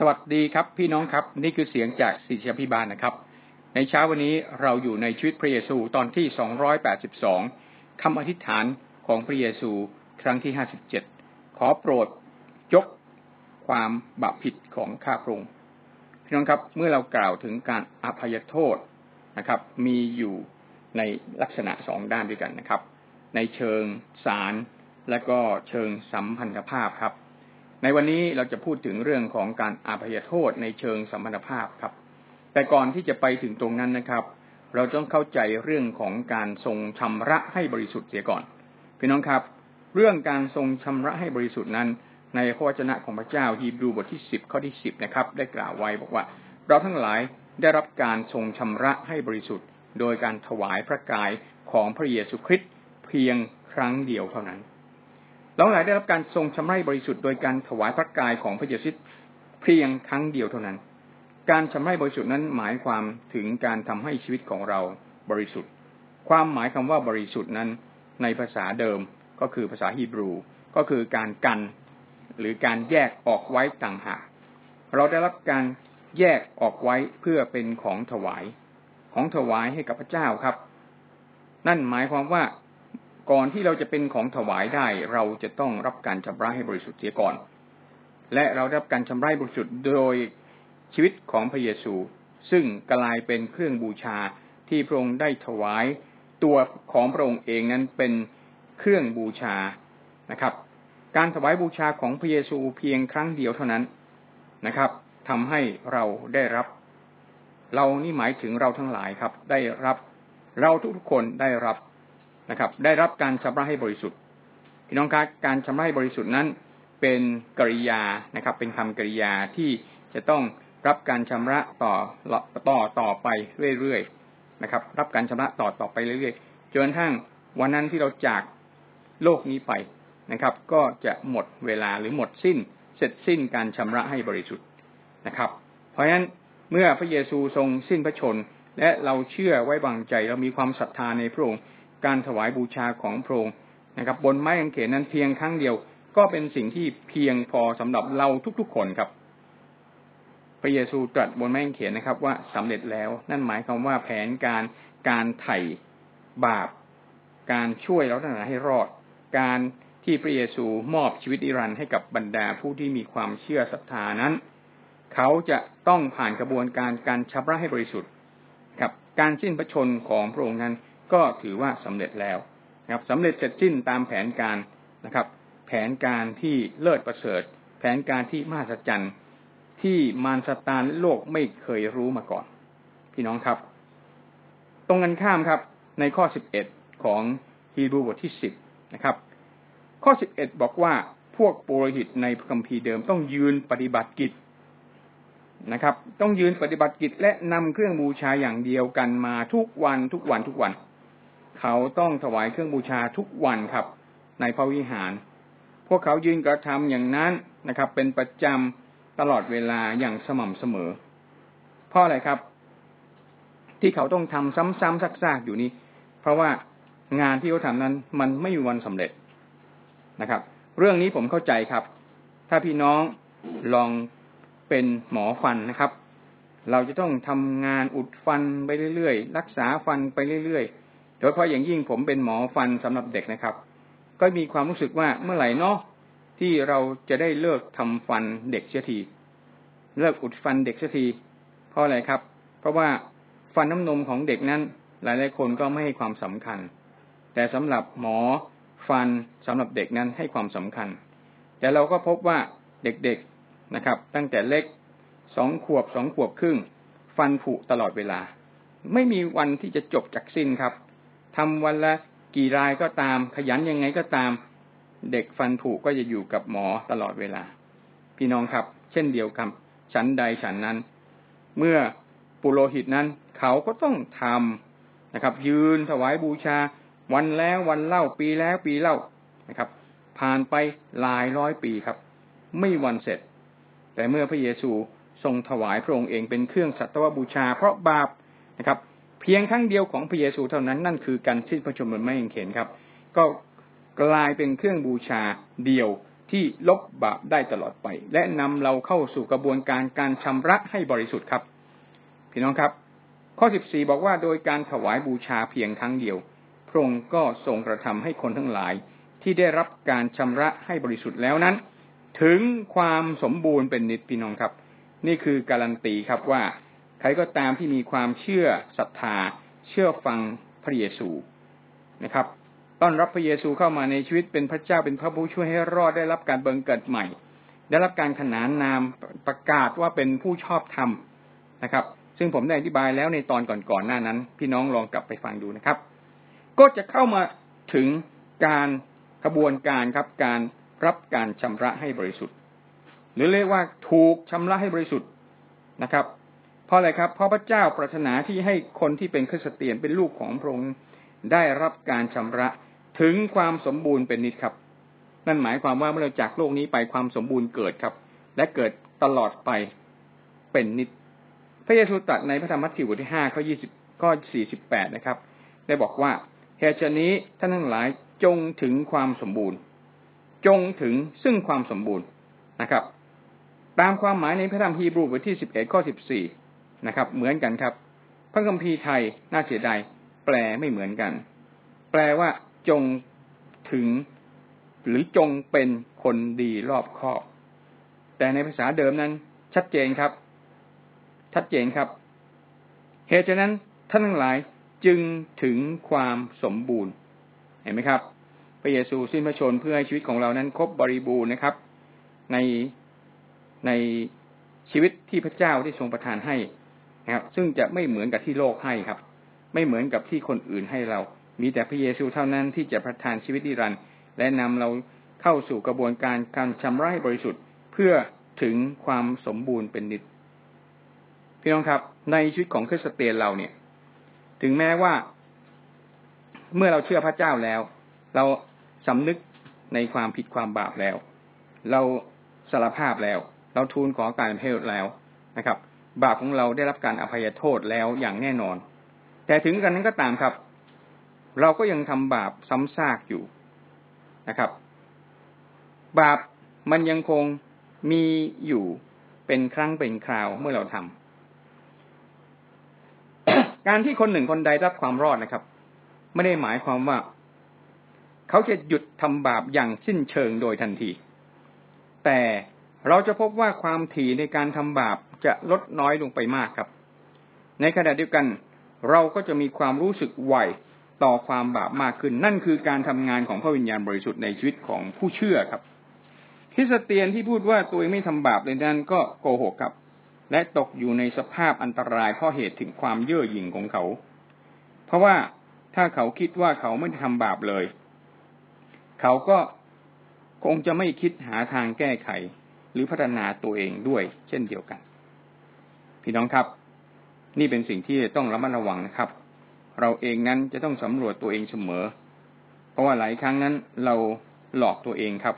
สวัสดีครับพี่น้องครับนี่คือเสียงจากศิษยพิบาลนะครับ ในเช้าวันนี้เราอยู่ในชีวิตพระเยซูตอนที่สองร้อยแปดสิบสองคำอธิษฐานของพระเยซูครั้งที่ห้าสิบเจ็ดขอโปรดยกความบาปผิดของข้าพระองค์พี่น้องครับเมื่อเรากล่าวถึงการอภัยโทษนะครับ มีอยู่ในลักษณะสองด้านด้วยกันนะครับ ในเชิงสารและก็เชิงสัมพันธภาพครับ ในวันนี้เราจะพูดถึงเรื่องของการอาภัยโทษในเชิงสัมพันธภาพครับ แต่ก่อนที่จะไปถึงตรงนั้นนะครับ เราต้องเข้าใจเรื่องของการทรงชำระให้บริสุทธิ์เสียก่อน พี่น้องครับ เรื่องการทรงชำระให้บริสุทธิ์นั้น ในพระวจนะของพระเจ้าฮีบรูบทที่สิบข้อที่สิบนะครับ ได้กล่าวไว้บอกว่า เราทั้งหลายได้รับการทรงชำระให้บริสุทธิ์ โดยการถวายพระกายของพระเยซูคริสต์เพียงครั้งเดียวเท่านั้น เราหลายได้รับการทรงชำระบริสุทธิ์โดยการถวายพระกายของพระเยซูเพียงครั้งเดียวเท่านั้น การชำระบริสุทธิ์นั้นหมายความถึงการทำให้ชีวิตของเราบริสุทธิ์ ความหมายคำว่าบริสุทธิ์นั้น ในภาษาเดิมก็คือภาษาฮีบรู ก็คือการกันหรือการแยกออกไว้ต่างหาก เราได้รับการแยกออกไว้เพื่อเป็นของถวาย ของถวายให้กับพระเจ้าครับ นั่นหมายความว่า ก่อนที่เราจะเป็นของถวายได้ เราจะต้องรับการชำระให้บริสุทธิ์เสียก่อน และเราได้รับการชำระบริสุทธิ์โดยชีวิตของพระเยซู ซึ่งกลายเป็นเครื่องบูชาที่พระองค์ได้ถวายตัวของพระองค์เองนั้นเป็นเครื่องบูชานะครับ การถวายบูชาของพระเยซูเพียงครั้งเดียวเท่านั้นนะครับทำให้เราได้รับ เรานี่หมายถึงเราทั้งหลายครับ ได้รับ เราทุกๆคนได้รับ นะครับ ได้รับการชำระให้บริสุทธิ์พี่น้องครับการชำระให้บริสุทธิ์นั้น เป็นกริยานะครับ เป็นคำกริยาที่จะต้องรับการชำระต่อต่อต่อไปเรื่อยๆนะครับ รับการชำระต่อต่อไปเรื่อยๆจนกระทั่งวันนั้นที่เราจากโลกนี้ไปนะครับ ก็จะหมดเวลาหรือหมดสิ้น เสร็จสิ้นการชำระให้บริสุทธิ์นะครับ เพราะฉะนั้นเมื่อพระเยซูทรงสิ้นพระชน และเราเชื่อไว้วางใจเรามีความศรัทธาในพระองค์ การถวายบูชาของพระองค์นะครับ บนไม้กางเขนนั้นเพียงครั้งเดียว ก็เป็นสิ่งที่เพียงพอสำหรับเราทุกๆคนครับ พระเยซูตรัสบนไม้กางเขนนะครับ ว่าสำเร็จแล้วนั่นหมายความว่าแผนการการไถ่บาป การช่วยเราทั้งหลายให้รอด การที่พระเยซูมอบชีวิตอิรันให้กับบรรดาผู้ที่มีความเชื่อศรัทธานั้น เขาจะต้องผ่านกระบวนการการชำระให้บริสุทธิ์ครับการสิ้นพระชนของพระองค์นั้น ก็ถือว่าสำเร็จแล้วนะครับสำเร็จเสร็จสิ้นตามแผนการนะครับ แผนการที่เลิศประเสริฐ แผนการที่มหัศจรรย์ที่มารสตานโลกไม่เคยรู้มาก่อน พี่น้องครับ ตรงกันข้ามครับ ในข้อสิบเอ็ดของฮีบรูบทที่สิบนะครับ ข้อสิบเอ็ดบอกว่าพวกปุโรหิตในคัมภีร์เดิมต้องยืนปฏิบัติกิจนะครับ ต้องยืนปฏิบัติกิจและนำเครื่องบูชาอย่างเดียวกันมาทุกวันทุกวันทุกวัน เขาต้องถวายเครื่องบูชาทุกวันครับ ในพระวิหาร พวกเขายืนกระทำอย่างนั้นนะครับ เป็นประจำตลอดเวลาอย่างสม่ำเสมอ เพราะอะไรครับ ที่เขาต้องทำซ้ำๆซักๆอยู่นี้ เพราะว่างานที่เขาทำนั้น มันไม่มีวันสำเร็จนะครับ เรื่องนี้ผมเข้าใจครับ ถ้าพี่น้องลองเป็นหมอฟันนะครับ เราจะต้องทำงานอุดฟันไปเรื่อยๆ รักษาฟันไปเรื่อยๆ โดยเฉพาะอย่างยิ่งผมเป็นหมอฟันสำหรับเด็กนะครับ ก็มีความรู้สึกว่าเมื่อไหร่เนาะที่เราจะได้เลิกทำฟันเด็กเสียทีเลิกอุดฟันเด็กเสียทีเพราะอะไรครับ เพราะว่าฟันน้ำนมของเด็กนั้น หลายหลายคนก็ไม่ให้ความสำคัญ แต่สำหรับหมอฟันสำหรับเด็กนั้นให้ความสำคัญ แต่เราก็พบว่าเด็กๆนะครับ ตั้งแต่เล็กสองขวบสองขวบครึ่ง ฟันผุตลอดเวลา ไม่มีวันที่จะจบจากสิ้นครับ ทำวันละกี่รายก็ตาม ขยันยังไงก็ตาม เด็กฟันผุก็จะอยู่กับหมอตลอดเวลา พี่น้องครับ เช่นเดียวกันฉันใดฉันนั้น เมื่อปุโรหิตนั้น เขาก็ต้องทำนะครับ ยืนถวายบูชา วันแล้ววันเล่าปีแล้วปีเล่านะครับ ผ่านไปหลายร้อยปีครับ ไม่วันเสร็จ แต่เมื่อพระเยซูทรงถวายพระองค์เองเป็นเครื่องสัตวบูชา เพราะบาปนะครับ พียงครั้งเดียวของพระเยซูเท่านั้นนั่นคือการสิ้นพระชนม์บนไม้กางเขนครับ ก็กลายเป็นเครื่องบูชาเดียวที่ลบบาปได้ตลอดไป และนำเราเข้าสู่กระบวนการการชำระให้บริสุทธิ์ครับ พี่น้องครับ ข้อสิบสี่บอกว่าโดยการถวายบูชาเพียงครั้งเดียว พระองค์ก็ทรงกระทำให้คนทั้งหลาย ที่ได้รับการชำระให้บริสุทธิ์แล้วนั้น ถึงความสมบูรณ์เป็นนิจพี่น้องครับ นี่คือการันตีครับว่า ใครก็ตามที่มีความเชื่อศรัทธาเชื่อฟังพระเยซูนะครับต้อนรับพระเยซูเข้ามาในชีวิตเป็นพระเจ้าเป็นพระผู้ช่วยให้รอดได้รับการเบิงเกิดใหม่ ได้รับการขนานนามประกาศว่าเป็นผู้ชอบธรรมนะครับ ซึ่งผมได้อธิบายแล้วในตอนก่อนๆหน้านั้น พี่น้องลองกลับไปฟังดูนะครับ ก็จะเข้ามาถึงการกระบวนการครับการรับการชำระให้บริสุทธิ์ หรือเรียกว่าถูกชำระให้บริสุทธิ์นะครับ เพราะอะไรครับ เพราะพระเจ้าปรารถนาที่ให้คนที่เป็นคริสเตียนเป็นลูกของพระองค์ได้รับการชำระถึงความสมบูรณ์เป็นนิดครับ นั่นหมายความว่าเมื่อเราจากโลกนี้ไปความสมบูรณ์เกิดครับ และเกิดตลอดไปเป็นนิด พระเยซูตรัสในพระธรรมมัทธิวบทที่ห้าข้อยี่สิบข้อสี่สิบแปดนะครับ ได้บอกว่าเหตุนี้ท่านทั้งหลายจงถึงความสมบูรณ์ จงถึงซึ่งความสมบูรณ์นะครับ ตามความหมายในพระธรรมฮีบรูบทที่สิบเอ็ดข้อสิบสี่ นะครับ เหมือนกันครับ พระคัมภีร์ไทยน่าเสียดายแปลไม่เหมือนกัน แปลว่าจงถึง หรือจงเป็นคนดีรอบคอบแต่ในภาษาเดิมนั้น ชัดเจนครับ ชัดเจนครับเหตุฉะนั้นท่านทั้งหลายจึงถึงความสมบูรณ์ เห็นไหมครับ พระเยซูสิ้นพระชนเพื่อให้ชีวิตของเรานั้นครบบริบูรณ์นะครับ ในในชีวิตที่พระเจ้าได้ทรงประทานให้ นะครับ ซึ่งจะไม่เหมือนกับที่โลกให้ครับ ไม่เหมือนกับที่คนอื่นให้เรา มีแต่พระเยซูเท่านั้นที่จะประทานชีวิตนิรันดร์และนำเราเข้าสู่กระบวนการการชำระให้บริสุทธิ์เพื่อถึงความสมบูรณ์เป็นนิดพี่น้องครับ ในชีวิตของคริสเตียนเราเนี่ย ถึงแม้ว่า เมื่อเราเชื่อพระเจ้าแล้ว เราสำนึกในความผิดความบาปแล้ว เราสารภาพแล้ว เราทูลขอการเพศแล้วนะครับ บาปของเราได้รับการอภัยโทษแล้วอย่างแน่นอน แต่ถึงกันนั้นก็ตามครับ เราก็ยังทำบาปซ้ำซากอยู่นะครับ บาปมันยังคงมีอยู่เป็นครั้งเป็นคราวเมื่อเราทำการที่คนหนึ่งคนใดรับความรอดนะครับ ไม่ได้หมายความว่า เขาจะหยุดทำบาปอย่างสิ้นเชิงโดยทันที แต่ เราจะพบว่าความถี่ในการทำบาปจะลดน้อยลงไปมากครับ ในขณะเดียวกัน เราก็จะมีความรู้สึกไหวต่อความบาปมากขึ้น นั่นคือการทำงานของพระวิญญาณบริสุทธิ์ในชีวิตของผู้เชื่อครับคริสเตียนที่พูดว่าตัวเองไม่ทำบาปเลยนั้นก็โกหกครับ และตกอยู่ในสภาพอันตรายเพราะเหตุถึงความเย่อหยิ่งของเขา เพราะว่าถ้าเขาคิดว่าเขาไม่ทำบาปเลย เขาก็คงจะไม่คิดหาทางแก้ไข หรือพัฒนาตัวเองด้วย เช่นเดียวกัน พี่น้องครับ นี่เป็นสิ่งที่ต้องระมัดระวังนะครับ เราเองนั้นจะต้องสำรวจตัวเองเสมอ เพราะว่าหลายครั้งนั้นเราหลอกตัวเองครับ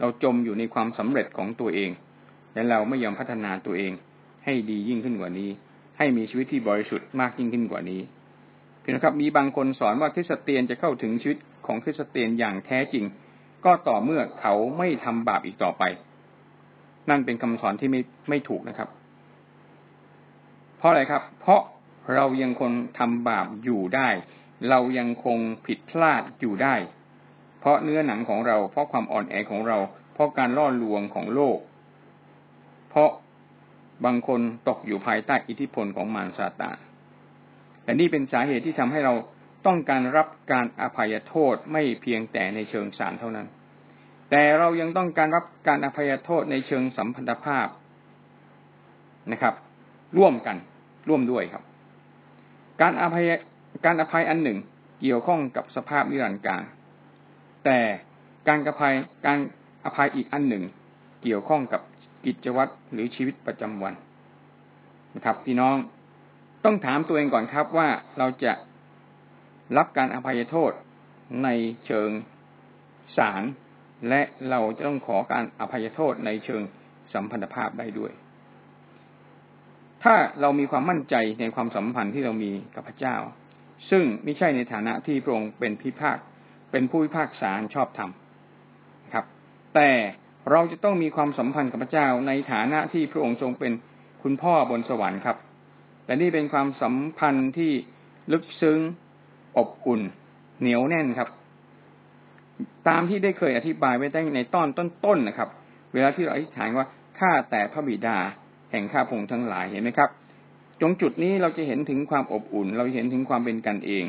เราจมอยู่ในความสำเร็จของตัวเอง และเราไม่ยอมพัฒนาตัวเอง ให้ดียิ่งขึ้นกว่านี้ ให้มีชีวิตที่บริสุทธิ์มากยิ่งขึ้นกว่านี้พี่นะครับมีบางคนสอนว่าคริสเตียนจะเข้าถึงชีวิตของคริสเตียนอย่างแท้จริง ก็ต่อเมื่อเขาไม่ทำบาปอีกต่อไป นั่นเป็นคำสอนที่ไม่ไม่ถูกนะครับ เพราะอะไรครับ เพราะเรายังคงทำบาปอยู่ได้ เรายังคงผิดพลาดอยู่ได้ เพราะเนื้อหนังของเรา เพราะความอ่อนแอของเรา เพราะการล่อลวงของโลก เพราะบางคนตกอยู่ภายใต้อิทธิพลของมารซาตานแต่นี่เป็นสาเหตุที่ทำให้เราต้องการรับการอภัยโทษไม่เพียงแต่ในเชิงสารเท่านั้น แต่เรายังต้องการรับการอภัยโทษในเชิงสัมพันธภาพนะครับ ร่วมกันร่วมด้วยครับ การอภัยการอภัยอันหนึ่งเกี่ยวข้องกับสภาพนิรันดร์การ แต่การอภัยการอภัยอีกอันหนึ่ง เกี่ยวข้องกับกิจวัตรหรือชีวิตประจำวันนะครับพี่น้องต้องถามตัวเองก่อนครับว่าเราจะรับการอภัยโทษในเชิงศาล และเราจะต้องขอการอภัยโทษในเชิงสัมพันธภาพได้ด้วย ถ้าเรามีความมั่นใจในความสัมพันธ์ที่เรามีกับพระเจ้า ซึ่งไม่ใช่ในฐานะที่พระองค์เป็นพิพากเป็นผู้พิพากษาชอบธรรมครับ แต่เราจะต้องมีความสัมพันธ์กับพระเจ้าในฐานะที่พระองค์ทรงเป็นคุณพ่อบนสวรรค์ครับ แต่นี่เป็นความสัมพันธ์ที่ลึกซึ้งอบอุ่น เหนียวแน่นครับ ตามที่ได้เคยอธิบายไว้ได้ในตอนต้นๆนะครับ เวลาที่เราอธิษฐานว่าข้าแต่พระบิดา แห่งข้าพงทั้งหลายเห็นไหมครับตรงจุดนี้เราจะเห็นถึงความอบอุ่น เราเห็นถึงความเป็นกันเอง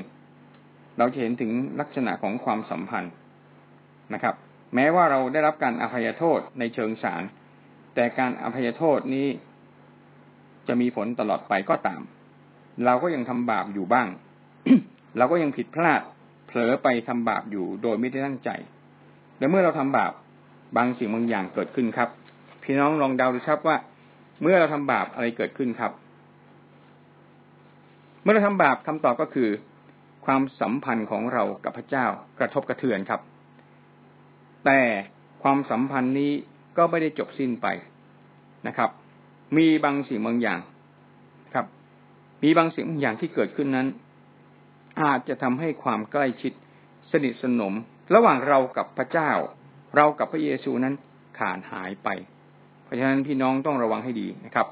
เราจะเห็นถึงลักษณะของความสัมพันธ์นะครับ แม้ว่าเราได้รับการอภัยโทษในเชิงสาร แต่การอภัยโทษนี้ จะมีผลตลอดไปก็ตาม เราก็ยังทำบาปอยู่บ้าง เราก็ยังผิดพลาด เผลอไปทำบาปอยู่โดยไม่ได้ตั้งใจ และเมื่อเราทำบาปบางสิ่งบางอย่างเกิดขึ้นครับ พี่น้องลองเดาดูครับว่า เมื่อเราทำบาปอะไรเกิดขึ้นครับ เมื่อเราทำบาปคำตอบก็คือ ความสัมพันธ์ของเรากับพระเจ้ากระทบกระเทือนครับ แต่ความสัมพันธ์นี้ก็ไม่ได้จบสิ้นไปนะครับ มีบางสิ่งบางอย่างครับ มีบางสิ่งบางอย่างที่เกิดขึ้นนั้น อาจจะทำให้ความใกล้ชิด สนิทสนม ระหว่างเรากับพระเจ้า เรากับพระเยซูนั้นขาดหายไป เพราะฉะนั้นพี่น้องต้องระวังให้ดีนะครับ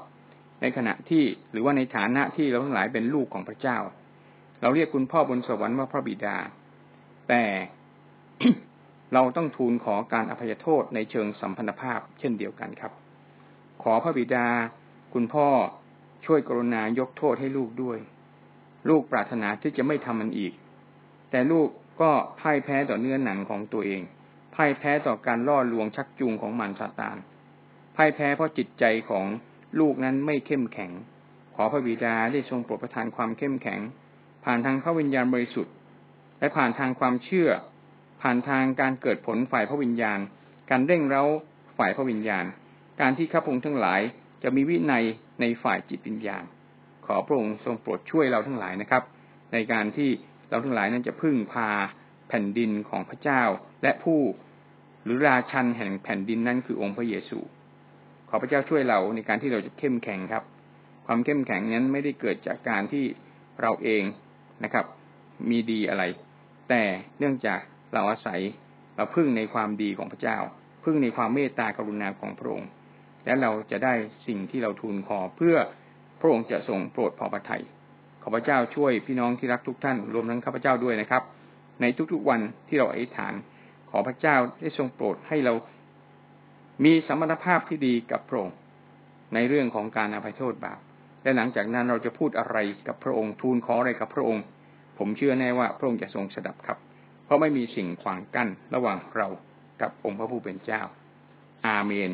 ในขณะที่หรือว่าในฐานะที่เราทั้งหลายเป็นลูกของพระเจ้า เราเรียกคุณพ่อบนสวรรค์ว่าพระบิดา แต่เราต้องทูลขอการอภัยโทษในเชิงสัมพันธภาพเช่นเดียวกันครับ ขอพระบิดา คุณพ่อช่วยกรุณายกโทษให้ลูกด้วย ลูกปรารถนาที่จะไม่ทำมันอีก แต่ลูกก็พ่ายแพ้ต่อเนื้อหนังของตัวเองพ่ายแพ้ต่อการล่อลวงชักจูงของมันซาตานพ่ายแพ้เพราะจิตใจของลูกนั้นไม่เข้มแข็ง ขอพระบิดาได้ทรงโปรดประทานความเข้มแข็ง ผ่านทางพระวิญญาณบริสุทธิ์ และผ่านทางความเชื่อ ผ่านทางการเกิดผลฝ่ายพระวิญญาณ การเร่งเร้าฝ่ายพระวิญญาณ การที่ข้าพงทั้งหลายจะมีวินัยในฝ่ายจิตวิญญาณ ขอพระองค์ทรงโปรดช่วยเราทั้งหลายนะครับ ในการที่เราทั้งหลายนั้นจะพึ่งพาแผ่นดินของพระเจ้า และผู้หรือราชันแห่งแผ่นดินนั้นคือองค์พระเยซู ขอพระเจ้าช่วยเราในการที่เราจะเข้มแข็งครับ ความเข้มแข็งนั้นไม่ได้เกิดจากการที่เราเองนะครับ มีดีอะไร แต่เนื่องจากเราอาศัยเราพึ่งในความดีของพระเจ้า พึ่งในความเมตตากรุณาของพระองค์และเราจะได้สิ่งที่เราทูลขอเพื่อ พระองค์จะทรงโปรดพอพระทัยขอพระเจ้าช่วยพี่น้องที่รักทุกท่านรวมทั้งข้าพเจ้าด้วยนะครับ ในทุกๆวันที่เราอธิษฐาน ขอพระเจ้าได้ทรงโปรดให้เรามีสมรรถภาพที่ดีกับพระองค์ในเรื่องของการอภัยโทษบาปและหลังจากนั้นเราจะพูดอะไรกับพระองค์ทูลขออะไรกับพระองค์ ผมเชื่อแน่ว่าพระองค์จะทรงสดับครับ เพราะไม่มีสิ่งขวางกั้นระหว่างเรากับองค์พระผู้เป็นเจ้า อาเมน